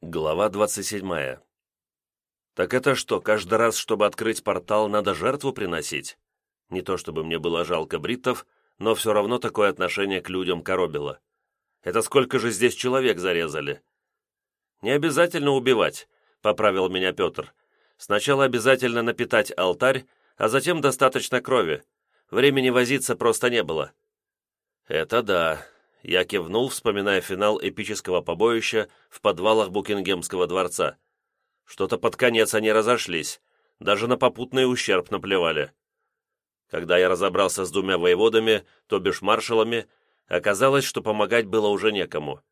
Глава 27. Так это что, каждый раз, чтобы открыть портал, надо жертву приносить? Не то чтобы мне было жалко бриттов, но все равно такое отношение к людям коробило. Это сколько же здесь человек зарезали? Не обязательно убивать, поправил меня Петр. Сначала обязательно напитать алтарь, а затем достаточно крови. Времени возиться просто не было. Это да, я кивнул, вспоминая финал эпического побоища в подвалах Букингемского дворца. Что-то под конец они разошлись, даже на попутный ущерб наплевали. Когда я разобрался с двумя воеводами, то бишь маршалами, оказалось, что помогать было уже некому.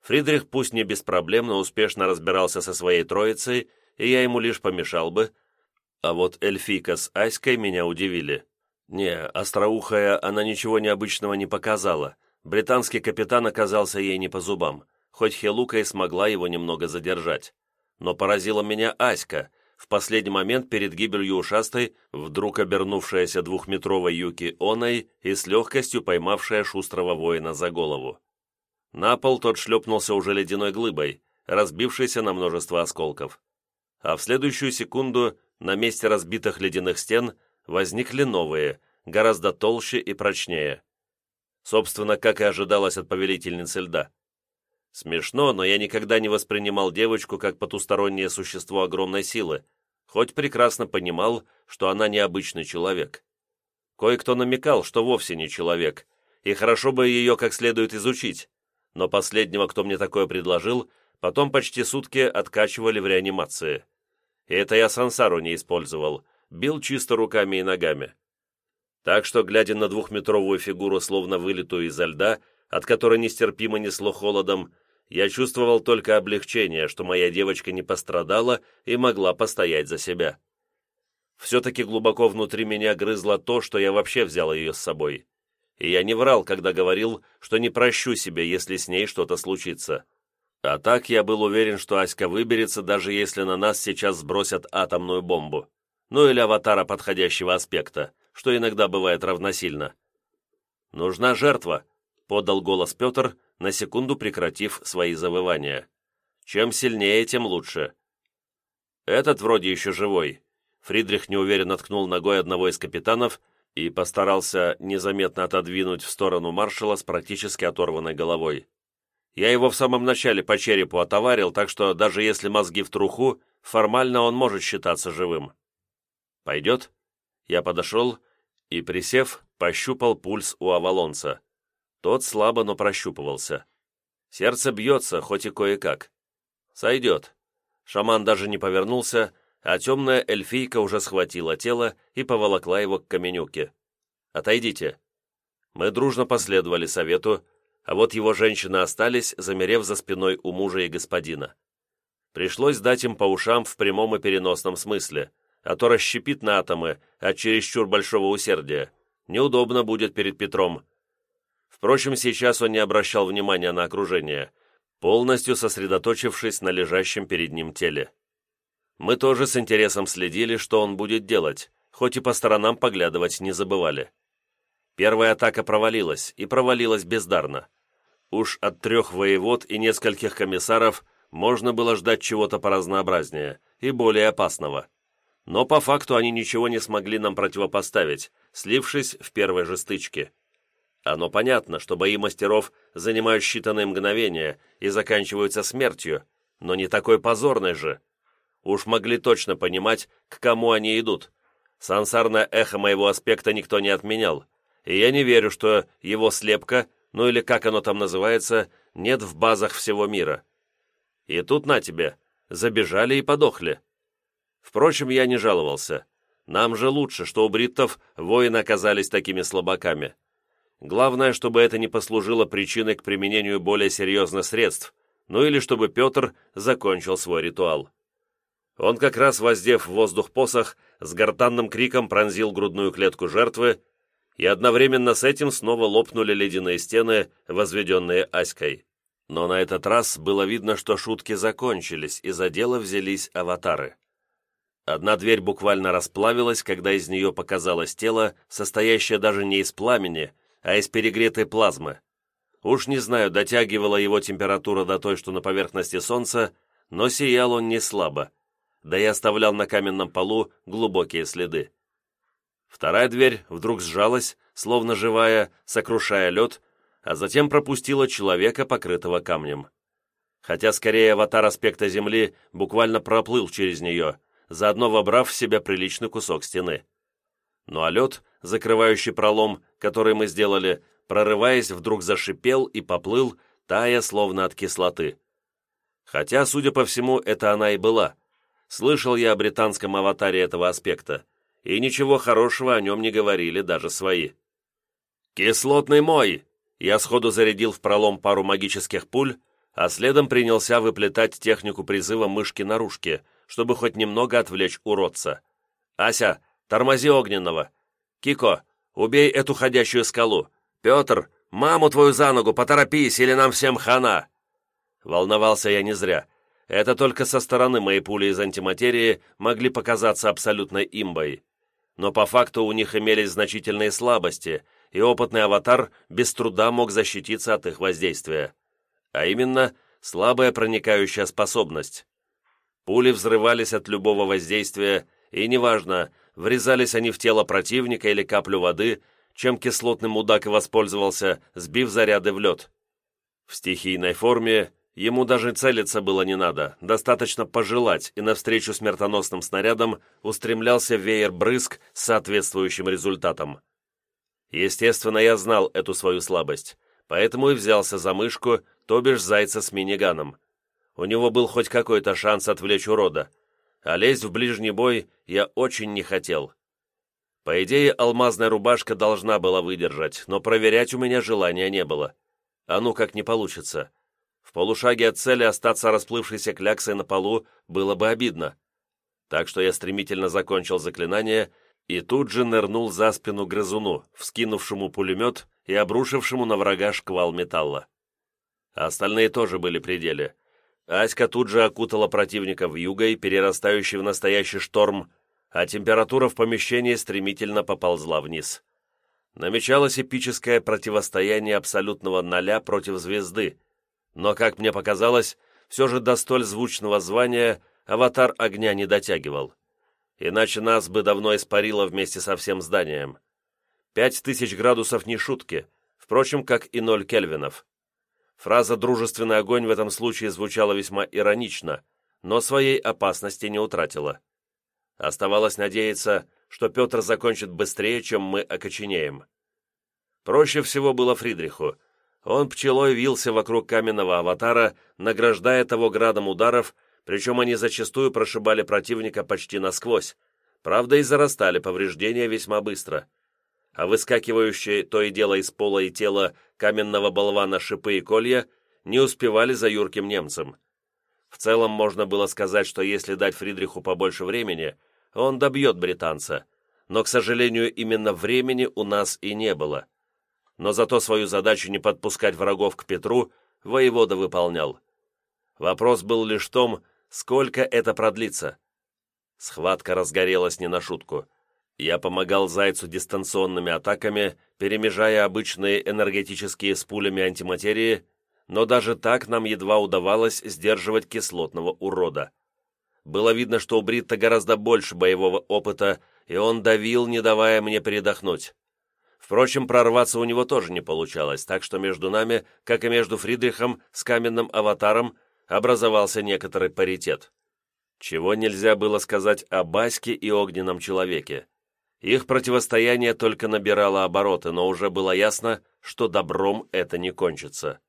Фридрих пусть не без проблем, но успешно разбирался со своей троицей, и я ему лишь помешал бы. А вот эльфийка с Аськой меня удивили. Не, остроухая она ничего необычного не показала, Британский капитан оказался ей не по зубам, хоть Хелука и смогла его немного задержать. Но поразила меня Аська, в последний момент перед гибелью ушастой, вдруг обернувшаяся двухметровой юки оной и с легкостью поймавшая шустрого воина за голову. На пол тот шлепнулся уже ледяной глыбой, разбившейся на множество осколков. А в следующую секунду на месте разбитых ледяных стен возникли новые, гораздо толще и прочнее. Собственно, как и ожидалось от повелительницы льда. Смешно, но я никогда не воспринимал девочку как потустороннее существо огромной силы, хоть прекрасно понимал, что она необычный человек. Кое-кто намекал, что вовсе не человек, и хорошо бы ее как следует изучить, но последнего, кто мне такое предложил, потом почти сутки откачивали в реанимации. И это я сансару не использовал, бил чисто руками и ногами. Так что, глядя на двухметровую фигуру, словно вылитую изо льда, от которой нестерпимо несло холодом, я чувствовал только облегчение, что моя девочка не пострадала и могла постоять за себя. Все-таки глубоко внутри меня грызло то, что я вообще взял ее с собой. И я не врал, когда говорил, что не прощу себе, если с ней что-то случится. А так я был уверен, что Аська выберется, даже если на нас сейчас сбросят атомную бомбу. Ну или аватара подходящего аспекта что иногда бывает равносильно. «Нужна жертва», — подал голос Петр, на секунду прекратив свои завывания. «Чем сильнее, тем лучше». «Этот вроде еще живой». Фридрих неуверенно ткнул ногой одного из капитанов и постарался незаметно отодвинуть в сторону маршала с практически оторванной головой. «Я его в самом начале по черепу отоварил, так что даже если мозги в труху, формально он может считаться живым». «Пойдет?» Я подошел и, присев, пощупал пульс у авалонца. Тот слабо, но прощупывался. Сердце бьется, хоть и кое-как. Сойдет. Шаман даже не повернулся, а темная эльфийка уже схватила тело и поволокла его к каменюке. «Отойдите». Мы дружно последовали совету, а вот его женщины остались, замерев за спиной у мужа и господина. Пришлось дать им по ушам в прямом и переносном смысле, а то расщепит на атомы от чересчур большого усердия. Неудобно будет перед Петром. Впрочем, сейчас он не обращал внимания на окружение, полностью сосредоточившись на лежащем перед ним теле. Мы тоже с интересом следили, что он будет делать, хоть и по сторонам поглядывать не забывали. Первая атака провалилась, и провалилась бездарно. Уж от трех воевод и нескольких комиссаров можно было ждать чего-то поразнообразнее и более опасного но по факту они ничего не смогли нам противопоставить, слившись в первой же стычке. Оно понятно, что бои мастеров занимают считанные мгновения и заканчиваются смертью, но не такой позорной же. Уж могли точно понимать, к кому они идут. Сансарное эхо моего аспекта никто не отменял, и я не верю, что его слепка, ну или как оно там называется, нет в базах всего мира. И тут на тебе, забежали и подохли. Впрочем, я не жаловался. Нам же лучше, что у бриттов воины оказались такими слабаками. Главное, чтобы это не послужило причиной к применению более серьезных средств, ну или чтобы Петр закончил свой ритуал. Он как раз, воздев в воздух посох, с гортанным криком пронзил грудную клетку жертвы, и одновременно с этим снова лопнули ледяные стены, возведенные Аськой. Но на этот раз было видно, что шутки закончились, и за дело взялись аватары. Одна дверь буквально расплавилась, когда из нее показалось тело, состоящее даже не из пламени, а из перегретой плазмы. Уж не знаю, дотягивала его температура до той, что на поверхности Солнца, но сиял он не слабо, да и оставлял на каменном полу глубокие следы. Вторая дверь вдруг сжалась, словно живая, сокрушая лед, а затем пропустила человека, покрытого камнем. Хотя скорее аватар аспекта Земли буквально проплыл через нее, заодно вобрав в себя приличный кусок стены. Ну а лед, закрывающий пролом, который мы сделали, прорываясь, вдруг зашипел и поплыл, тая словно от кислоты. Хотя, судя по всему, это она и была. Слышал я о британском аватаре этого аспекта, и ничего хорошего о нем не говорили даже свои. «Кислотный мой!» Я сходу зарядил в пролом пару магических пуль, а следом принялся выплетать технику призыва мышки-наружки, чтобы хоть немного отвлечь уродца. «Ася, тормози огненного! Кико, убей эту ходящую скалу! Петр, маму твою за ногу, поторопись, или нам всем хана!» Волновался я не зря. Это только со стороны мои пули из антиматерии могли показаться абсолютной имбой. Но по факту у них имелись значительные слабости — и опытный аватар без труда мог защититься от их воздействия. А именно, слабая проникающая способность. Пули взрывались от любого воздействия, и неважно, врезались они в тело противника или каплю воды, чем кислотный мудак и воспользовался, сбив заряды в лед. В стихийной форме ему даже целиться было не надо, достаточно пожелать, и навстречу смертоносным снарядам устремлялся веер брызг с соответствующим результатом. Естественно, я знал эту свою слабость, поэтому и взялся за мышку, то бишь зайца с миниганом. У него был хоть какой-то шанс отвлечь урода, а лезть в ближний бой я очень не хотел. По идее, алмазная рубашка должна была выдержать, но проверять у меня желания не было. А ну как не получится. В полушаге от цели остаться расплывшейся кляксой на полу было бы обидно. Так что я стремительно закончил заклинание и тут же нырнул за спину грызуну, вскинувшему пулемет и обрушившему на врага шквал металла. Остальные тоже были при деле. Аська тут же окутала противника в югой, перерастающий в настоящий шторм, а температура в помещении стремительно поползла вниз. Намечалось эпическое противостояние абсолютного ноля против звезды, но, как мне показалось, все же до столь звучного звания аватар огня не дотягивал иначе нас бы давно испарило вместе со всем зданием. Пять тысяч градусов не шутки, впрочем, как и ноль кельвинов. Фраза «дружественный огонь» в этом случае звучала весьма иронично, но своей опасности не утратила. Оставалось надеяться, что Петр закончит быстрее, чем мы окоченеем. Проще всего было Фридриху. Он пчелой вился вокруг каменного аватара, награждая того градом ударов, причем они зачастую прошибали противника почти насквозь, правда и зарастали повреждения весьма быстро. А выскакивающие то и дело из пола и тела каменного болвана шипы и колья не успевали за юрким немцем. В целом можно было сказать, что если дать Фридриху побольше времени, он добьет британца, но, к сожалению, именно времени у нас и не было. Но зато свою задачу не подпускать врагов к Петру воевода выполнял. Вопрос был лишь в том, Сколько это продлится? Схватка разгорелась не на шутку. Я помогал Зайцу дистанционными атаками, перемежая обычные энергетические с пулями антиматерии, но даже так нам едва удавалось сдерживать кислотного урода. Было видно, что у Бритта гораздо больше боевого опыта, и он давил, не давая мне передохнуть. Впрочем, прорваться у него тоже не получалось, так что между нами, как и между Фридрихом с каменным аватаром, образовался некоторый паритет. Чего нельзя было сказать о Баське и Огненном Человеке. Их противостояние только набирало обороты, но уже было ясно, что добром это не кончится.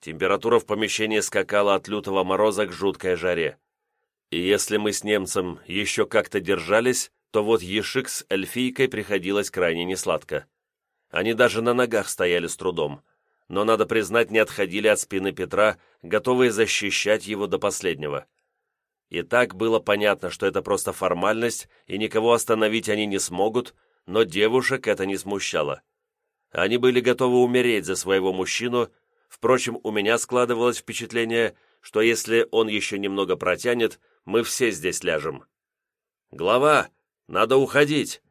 Температура в помещении скакала от лютого мороза к жуткой жаре. И если мы с немцем еще как-то держались, то вот Ешик с эльфийкой приходилось крайне несладко. Они даже на ногах стояли с трудом но, надо признать, не отходили от спины Петра, готовые защищать его до последнего. И так было понятно, что это просто формальность, и никого остановить они не смогут, но девушек это не смущало. Они были готовы умереть за своего мужчину, впрочем, у меня складывалось впечатление, что если он еще немного протянет, мы все здесь ляжем. «Глава, надо уходить!»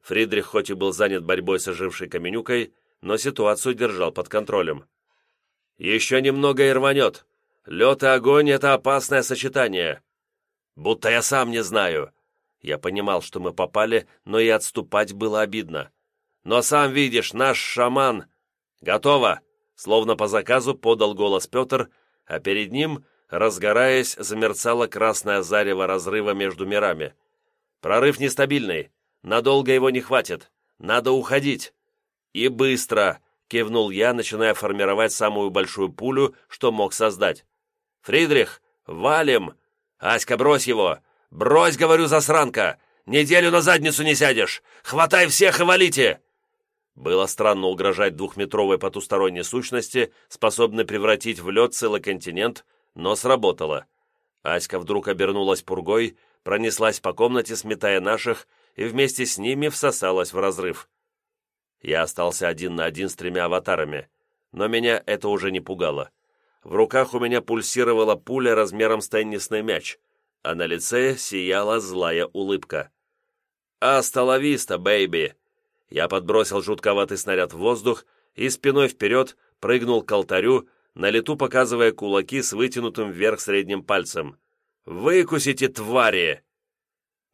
Фридрих хоть и был занят борьбой с ожившей Каменюкой, но ситуацию держал под контролем. «Еще немного и рванет. Лед и огонь — это опасное сочетание. Будто я сам не знаю. Я понимал, что мы попали, но и отступать было обидно. Но сам видишь, наш шаман... Готово! Словно по заказу подал голос Петр, а перед ним, разгораясь, замерцало красное зарево разрыва между мирами. Прорыв нестабильный. Надолго его не хватит. Надо уходить. И быстро, кивнул я, начиная формировать самую большую пулю, что мог создать. «Фридрих, валим! Аська, брось его! Брось, говорю, засранка! Неделю на задницу не сядешь! Хватай всех и валите!» Было странно угрожать двухметровой потусторонней сущности, способной превратить в лед целый континент, но сработало. Аська вдруг обернулась пургой, пронеслась по комнате, сметая наших, и вместе с ними всосалась в разрыв. Я остался один на один с тремя аватарами, но меня это уже не пугало. В руках у меня пульсировала пуля размером с теннисный мяч, а на лице сияла злая улыбка. «Асталависта, бэйби!» Я подбросил жутковатый снаряд в воздух и спиной вперед прыгнул к алтарю, на лету показывая кулаки с вытянутым вверх средним пальцем. «Выкусите, твари!»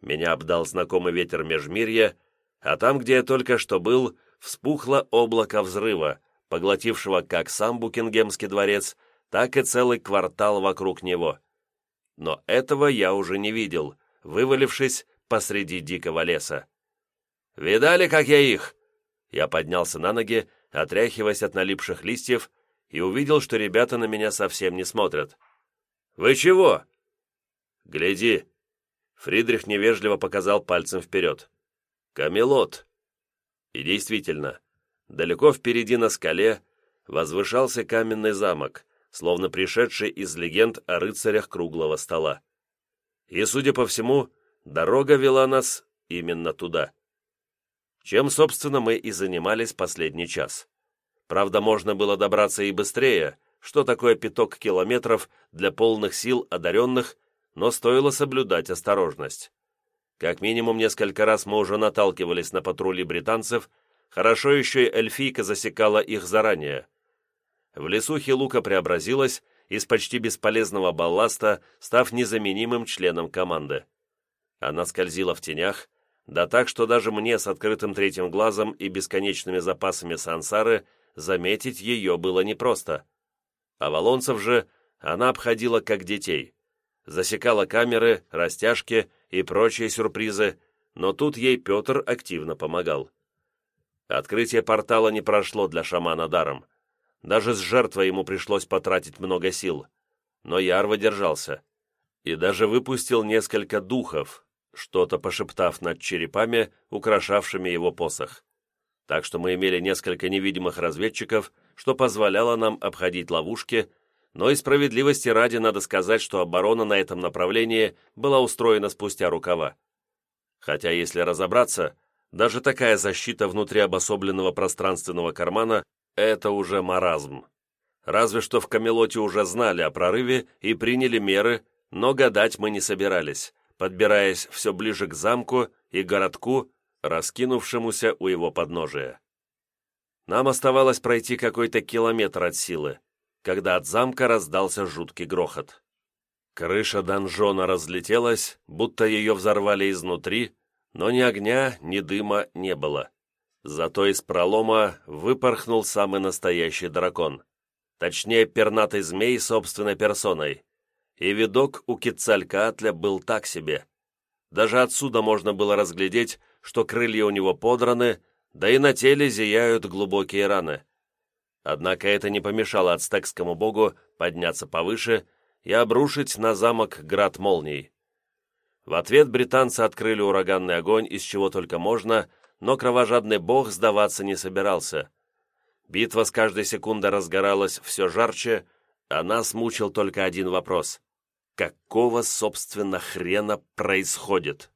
Меня обдал знакомый ветер межмирья, а там, где я только что был, вспухло облако взрыва, поглотившего как сам Букингемский дворец, так и целый квартал вокруг него. Но этого я уже не видел, вывалившись посреди дикого леса. «Видали, как я их?» Я поднялся на ноги, отряхиваясь от налипших листьев, и увидел, что ребята на меня совсем не смотрят. «Вы чего?» «Гляди!» Фридрих невежливо показал пальцем вперед. «Камелот!» И действительно, далеко впереди на скале возвышался каменный замок, словно пришедший из легенд о рыцарях круглого стола. И, судя по всему, дорога вела нас именно туда. Чем, собственно, мы и занимались последний час. Правда, можно было добраться и быстрее, что такое пяток километров для полных сил одаренных, но стоило соблюдать осторожность. Как минимум несколько раз мы уже наталкивались на патрули британцев, хорошо еще и эльфийка засекала их заранее. В лесу Хилука преобразилась, из почти бесполезного балласта, став незаменимым членом команды. Она скользила в тенях, да так, что даже мне с открытым третьим глазом и бесконечными запасами сансары заметить ее было непросто. А Волонцев же она обходила как детей. Засекала камеры, растяжки и прочие сюрпризы, но тут ей Петр активно помогал. Открытие портала не прошло для шамана даром. Даже с жертвой ему пришлось потратить много сил. Но Яр выдержался. И даже выпустил несколько духов, что-то пошептав над черепами, украшавшими его посох. Так что мы имели несколько невидимых разведчиков, что позволяло нам обходить ловушки, но и справедливости ради надо сказать, что оборона на этом направлении была устроена спустя рукава. Хотя, если разобраться, даже такая защита внутри обособленного пространственного кармана – это уже маразм. Разве что в Камелоте уже знали о прорыве и приняли меры, но гадать мы не собирались, подбираясь все ближе к замку и городку, раскинувшемуся у его подножия. Нам оставалось пройти какой-то километр от силы, когда от замка раздался жуткий грохот. Крыша донжона разлетелась, будто ее взорвали изнутри, но ни огня, ни дыма не было. Зато из пролома выпорхнул самый настоящий дракон. Точнее, пернатый змей собственной персоной. И видок у Кицалькаатля был так себе. Даже отсюда можно было разглядеть, что крылья у него подраны, да и на теле зияют глубокие раны. Однако это не помешало ацтекскому богу подняться повыше и обрушить на замок град молний. В ответ британцы открыли ураганный огонь, из чего только можно, но кровожадный бог сдаваться не собирался. Битва с каждой секундой разгоралась все жарче, а нас мучил только один вопрос. Какого, собственно, хрена происходит?